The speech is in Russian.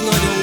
красною